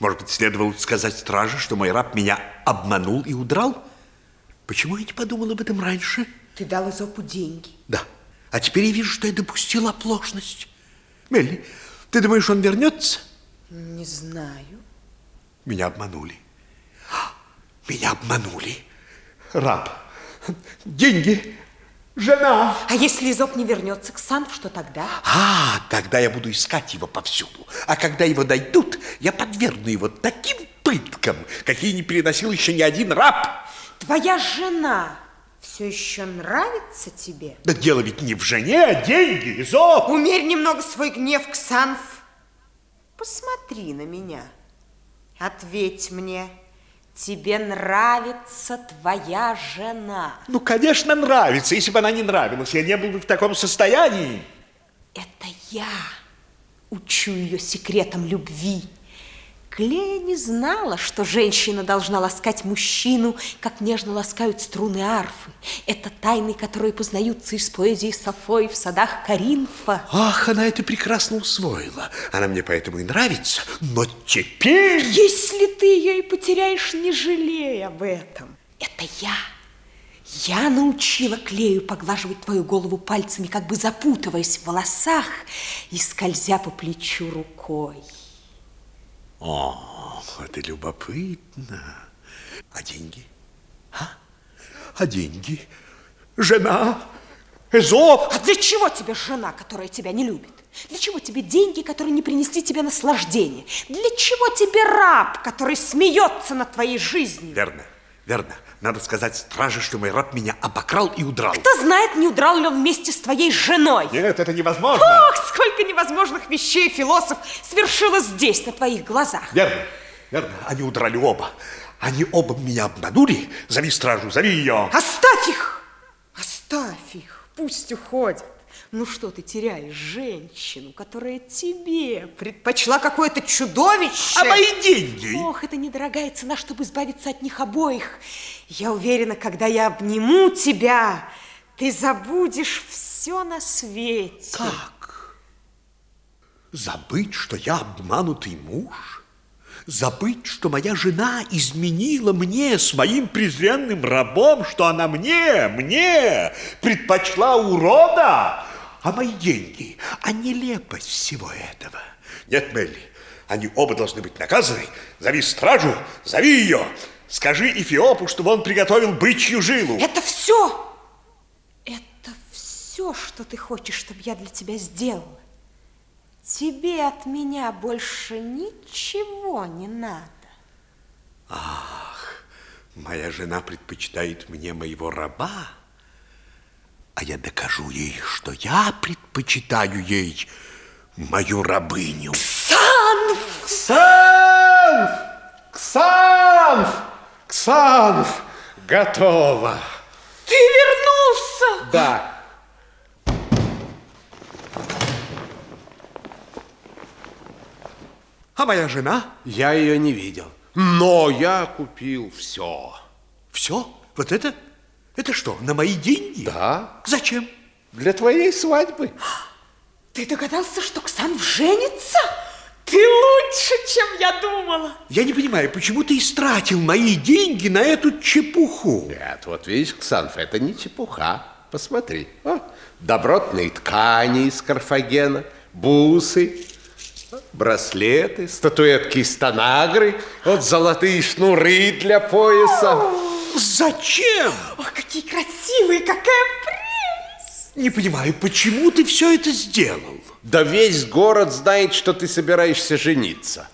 Может быть, следовало сказать страже, что мой раб меня обманул и удрал? Почему я не подумал об этом раньше? Ты дал Изопу деньги. Да. А теперь я вижу, что я допустил оплошность. Мелли, ты думаешь, он вернется? Не знаю. Меня обманули. Меня обманули. Раб. Деньги. Жена. А если Изоп не вернется к Санф, что тогда? А, тогда я буду искать его повсюду. А когда его найдут, я подвергну его таким пыткам, какие не переносил еще ни один раб. Твоя жена все еще нравится тебе? Да дело ведь не в жене, а деньги, Изоп. Умерь немного свой гнев, Ксанф. Посмотри на меня. Ответь мне. Тебе нравится твоя жена? Ну, конечно, нравится. Если бы она не нравилась, я не был бы в таком состоянии. Это я учу ее секретам любви. Клея не знала, что женщина должна ласкать мужчину, как нежно ласкают струны арфы. Это тайны, которые познаются из поэзии Сафой в садах Каринфа. Ах, она это прекрасно усвоила. Она мне поэтому и нравится. Но теперь... Если ты ее и потеряешь, не жалей об этом. Это я. Я научила Клею поглаживать твою голову пальцами, как бы запутываясь в волосах и скользя по плечу рукой. О, это любопытно. А деньги? А? А деньги? Жена? Эзоп? А для чего тебе жена, которая тебя не любит? Для чего тебе деньги, которые не принесли тебе наслаждение? Для чего тебе раб, который смеется над твоей жизнью? Верно, верно. Надо сказать страже, что мой раб меня обокрал и удрал. Кто знает, не удрал ли он вместе с твоей женой? Нет, это невозможно. Ох, сколько невозможных вещей философ свершила здесь, на твоих глазах. Верно, верно. Они удрали оба. Они оба меня обманули. Зови стражу, зови ее. Оставь их! Оставь их, пусть уходят. Ну что ты теряешь женщину, которая тебе предпочла какое-то чудовище? А мои деньги? Ох, это недорогая цена, чтобы избавиться от них обоих. Я уверена, когда я обниму тебя, ты забудешь все на свете. Как? Забыть, что я обманутый муж? Забыть, что моя жена изменила мне с моим презренным рабом, что она мне, мне предпочла урода? А мои деньги, а нелепость всего этого? Нет, Мелли, они оба должны быть наказаны. Зови стражу, зови ее. Скажи Эфиопу, чтобы он приготовил бычью жилу. Это все? Это все, что ты хочешь, чтобы я для тебя сделала? Тебе от меня больше ничего не надо. Ах, моя жена предпочитает мне моего раба, а я докажу ей, что я предпочитаю ей мою рабыню. Ксанф! Ксанф! Ксанф! Ксанф! Готово! Ты вернулся! Да. А моя жена? Я ее не видел, но я купил все. Все? Вот это? Это что, на мои деньги? Да. Зачем? Для твоей свадьбы. Ты догадался, что Ксанф женится? Ты лучше, чем я думала. Я не понимаю, почему ты истратил мои деньги на эту чепуху? Нет, вот видишь, Ксанф, это не чепуха. Посмотри. О, добротные ткани из карфагена, бусы, браслеты, статуэтки из танагры, вот золотые шнуры для пояса. Зачем? Ох, какие красивые, какая прелесть! Не понимаю, почему ты все это сделал? Да весь город знает, что ты собираешься жениться.